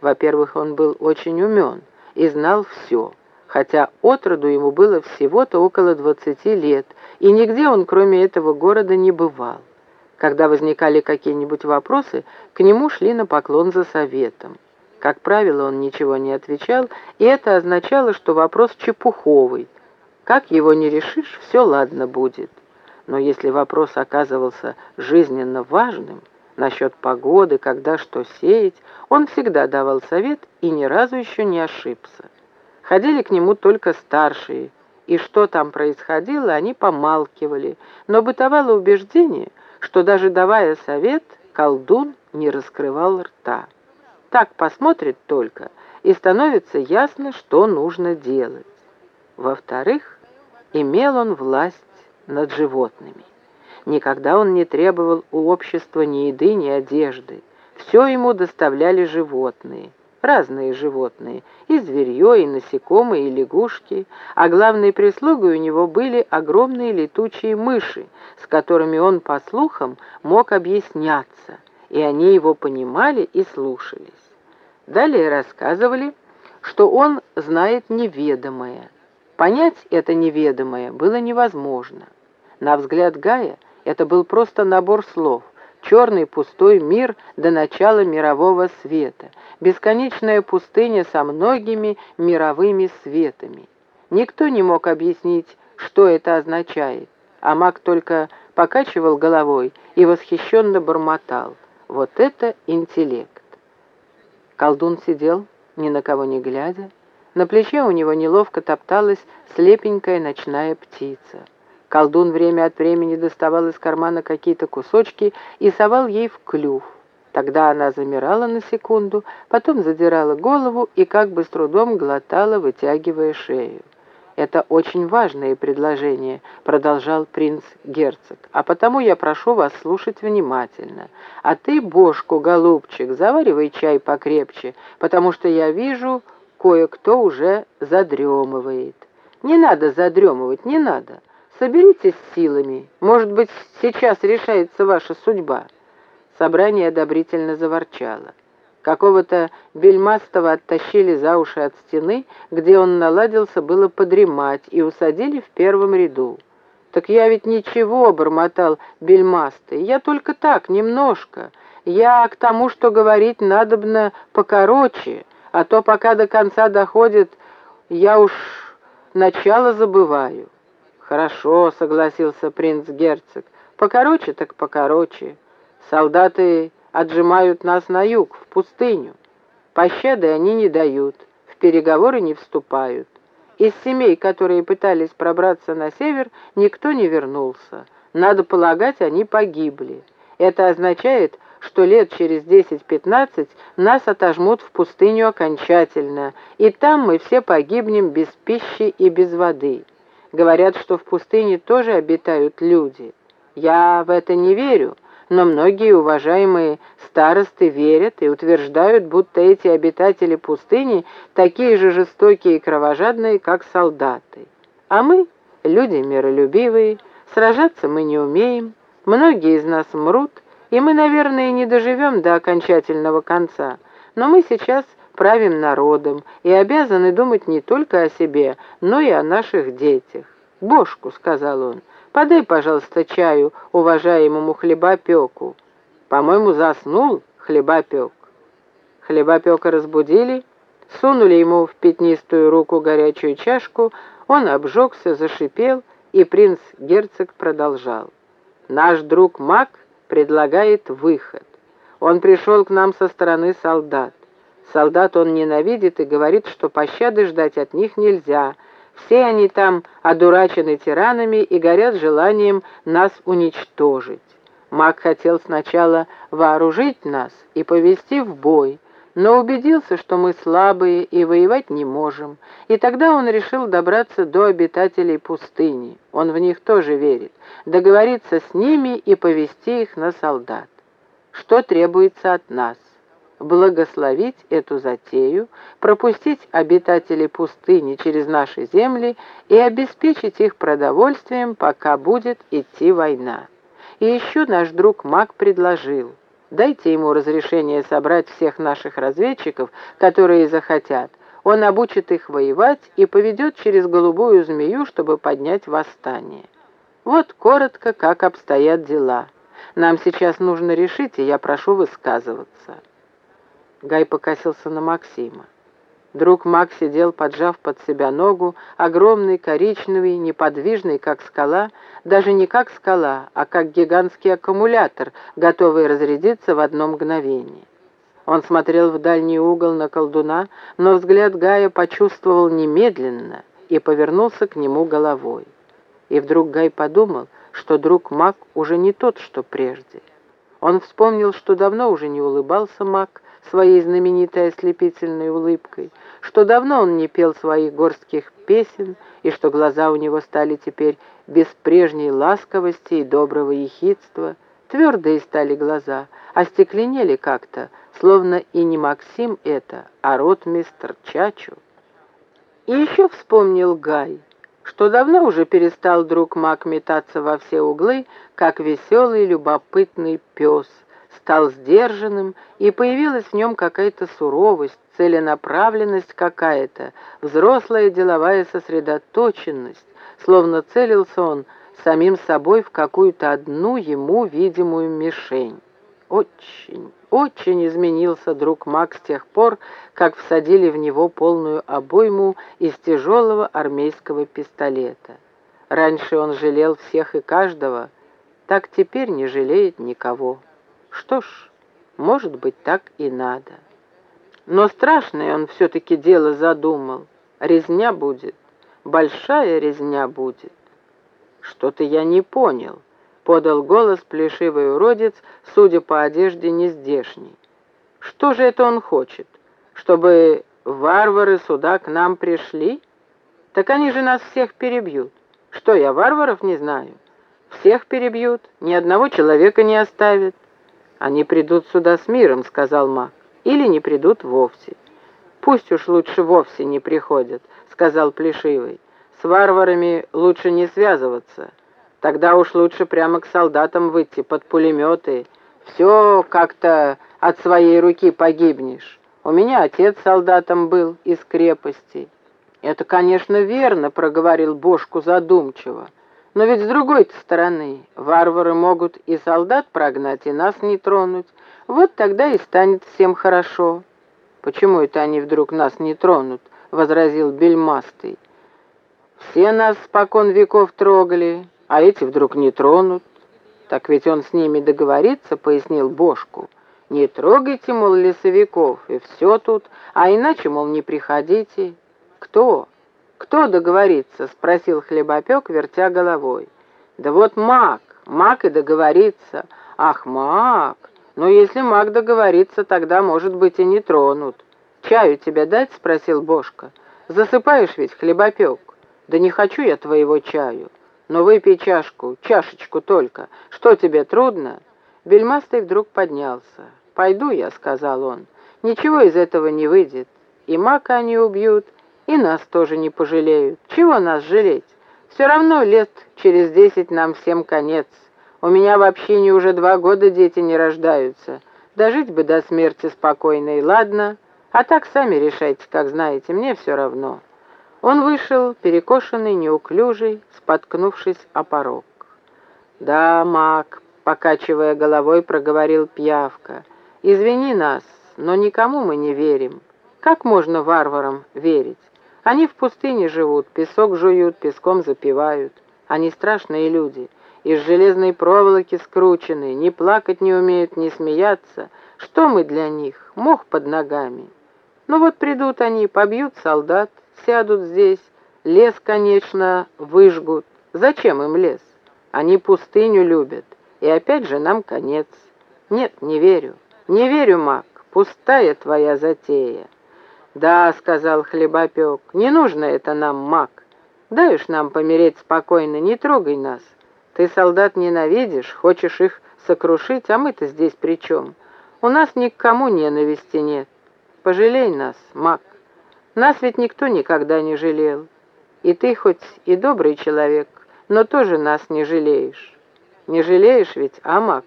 Во-первых, он был очень умен и знал все, хотя отроду ему было всего-то около двадцати лет, и нигде он, кроме этого города, не бывал. Когда возникали какие-нибудь вопросы, к нему шли на поклон за советом. Как правило, он ничего не отвечал, и это означало, что вопрос чепуховый. Как его не решишь, все ладно будет. Но если вопрос оказывался жизненно важным, насчет погоды, когда что сеять, он всегда давал совет и ни разу еще не ошибся. Ходили к нему только старшие, и что там происходило, они помалкивали, но бытовало убеждение, что даже давая совет, колдун не раскрывал рта. Так посмотрит только, и становится ясно, что нужно делать. Во-вторых, имел он власть над животными. Никогда он не требовал у общества ни еды, ни одежды. Все ему доставляли животные, разные животные, и зверье, и насекомые, и лягушки, а главной прислугой у него были огромные летучие мыши, с которыми он, по слухам, мог объясняться, и они его понимали и слушались. Далее рассказывали, что он знает неведомое. Понять это неведомое было невозможно. На взгляд Гая это был просто набор слов, черный пустой мир до начала мирового света, бесконечная пустыня со многими мировыми светами. Никто не мог объяснить, что это означает, а маг только покачивал головой и восхищенно бормотал. Вот это интеллект. Колдун сидел, ни на кого не глядя. На плече у него неловко топталась слепенькая ночная птица. Колдун время от времени доставал из кармана какие-то кусочки и совал ей в клюв. Тогда она замирала на секунду, потом задирала голову и как бы с трудом глотала, вытягивая шею. «Это очень важное предложение», — продолжал принц-герцог, «а потому я прошу вас слушать внимательно. А ты, бошку, голубчик, заваривай чай покрепче, потому что я вижу, кое-кто уже задремывает». «Не надо задремывать, не надо. Соберитесь силами. Может быть, сейчас решается ваша судьба». Собрание одобрительно заворчало. Какого-то бельмастого оттащили за уши от стены, где он наладился было подремать, и усадили в первом ряду. «Так я ведь ничего», — бормотал бельмастый, — «я только так, немножко. Я к тому, что говорить надобно покороче, а то пока до конца доходит, я уж начало забываю». «Хорошо», — согласился принц-герцог. «Покороче так покороче. Солдаты отжимают нас на юг, в пустыню. Пощады они не дают, в переговоры не вступают. Из семей, которые пытались пробраться на север, никто не вернулся. Надо полагать, они погибли. Это означает, что лет через 10-15 нас отожмут в пустыню окончательно, и там мы все погибнем без пищи и без воды». Говорят, что в пустыне тоже обитают люди. Я в это не верю, но многие уважаемые старосты верят и утверждают, будто эти обитатели пустыни такие же жестокие и кровожадные, как солдаты. А мы, люди миролюбивые, сражаться мы не умеем, многие из нас мрут, и мы, наверное, не доживем до окончательного конца, но мы сейчас правим народом и обязаны думать не только о себе, но и о наших детях. «Бошку», — сказал он, — «подай, пожалуйста, чаю уважаемому хлебопеку». По-моему, заснул хлебопек. Хлебопека разбудили, сунули ему в пятнистую руку горячую чашку, он обжегся, зашипел, и принц-герцог продолжал. «Наш друг Мак предлагает выход. Он пришел к нам со стороны солдат. Солдат он ненавидит и говорит, что пощады ждать от них нельзя. Все они там одурачены тиранами и горят желанием нас уничтожить. Маг хотел сначала вооружить нас и повести в бой, но убедился, что мы слабые и воевать не можем, и тогда он решил добраться до обитателей пустыни, он в них тоже верит, договориться с ними и повести их на солдат. Что требуется от нас? Благословить эту затею, пропустить обитателей пустыни через наши земли и обеспечить их продовольствием, пока будет идти война. И еще наш друг Мак предложил, Дайте ему разрешение собрать всех наших разведчиков, которые захотят. Он обучит их воевать и поведет через голубую змею, чтобы поднять восстание. Вот коротко, как обстоят дела. Нам сейчас нужно решить, и я прошу высказываться». Гай покосился на Максима. Друг Мак сидел, поджав под себя ногу, огромный, коричневый, неподвижный, как скала, даже не как скала, а как гигантский аккумулятор, готовый разрядиться в одно мгновение. Он смотрел в дальний угол на колдуна, но взгляд Гая почувствовал немедленно и повернулся к нему головой. И вдруг Гай подумал, что друг Мак уже не тот, что прежде. Он вспомнил, что давно уже не улыбался Мак, своей знаменитой ослепительной улыбкой, что давно он не пел своих горских песен, и что глаза у него стали теперь без прежней ласковости и доброго ехидства. Твердые стали глаза, остекленели как-то, словно и не Максим это, а рот мистер Чачу. И еще вспомнил Гай, что давно уже перестал друг Мак метаться во все углы, как веселый любопытный пес, стал сдержанным, и появилась в нем какая-то суровость, целенаправленность какая-то, взрослая деловая сосредоточенность, словно целился он самим собой в какую-то одну ему видимую мишень. Очень, очень изменился друг Мак с тех пор, как всадили в него полную обойму из тяжелого армейского пистолета. Раньше он жалел всех и каждого, так теперь не жалеет никого. Что ж, может быть, так и надо. Но страшное он все-таки дело задумал. Резня будет, большая резня будет. Что-то я не понял, подал голос плешивый уродец, судя по одежде нездешний. Что же это он хочет? Чтобы варвары сюда к нам пришли? Так они же нас всех перебьют. Что, я варваров не знаю? Всех перебьют, ни одного человека не оставят. «Они придут сюда с миром», — сказал маг, — «или не придут вовсе». «Пусть уж лучше вовсе не приходят», — сказал Плешивый. «С варварами лучше не связываться. Тогда уж лучше прямо к солдатам выйти под пулеметы. Все как-то от своей руки погибнешь. У меня отец солдатом был из крепости». «Это, конечно, верно», — проговорил Бошку задумчиво. Но ведь с другой стороны, варвары могут и солдат прогнать, и нас не тронуть. Вот тогда и станет всем хорошо. Почему это они вдруг нас не тронут? возразил Бельмастый. Все нас спокон веков трогали, а эти вдруг не тронут. Так ведь он с ними договорится, пояснил Бошку. Не трогайте, мол, лесовиков, и все тут, а иначе, мол, не приходите. Кто? «Кто договорится?» — спросил хлебопек, вертя головой. «Да вот маг, маг и договорится». «Ах, маг! Ну, если маг договорится, тогда, может быть, и не тронут». «Чаю тебе дать?» — спросил Бошка. «Засыпаешь ведь, хлебопек?» «Да не хочу я твоего чаю. Но выпей чашку, чашечку только. Что тебе, трудно?» Бельмастый вдруг поднялся. «Пойду я», — сказал он. «Ничего из этого не выйдет. И мака они убьют, и нас тоже не пожалеют. Чего нас жалеть? Все равно лет через десять нам всем конец. У меня в общине уже два года дети не рождаются. Дожить бы до смерти спокойно и ладно. А так сами решайте, как знаете, мне все равно». Он вышел, перекошенный, неуклюжий, споткнувшись о порог. «Да, маг», — покачивая головой, проговорил Пьявка, — «извини нас, но никому мы не верим. Как можно варварам верить? Они в пустыне живут, песок жуют, песком запивают. Они страшные люди, из железной проволоки скручены, ни плакать не умеют, ни смеяться. Что мы для них? Мох под ногами. Ну вот придут они, побьют солдат, сядут здесь, лес, конечно, выжгут. Зачем им лес? Они пустыню любят, и опять же нам конец. Нет, не верю, не верю, маг, пустая твоя затея. «Да», — сказал хлебопек, — «не нужно это нам, маг. Уж нам помереть спокойно, не трогай нас. Ты солдат ненавидишь, хочешь их сокрушить, а мы-то здесь при чем? У нас ни к кому ненависти нет. Пожалей нас, маг. Нас ведь никто никогда не жалел. И ты хоть и добрый человек, но тоже нас не жалеешь. Не жалеешь ведь, а, маг?»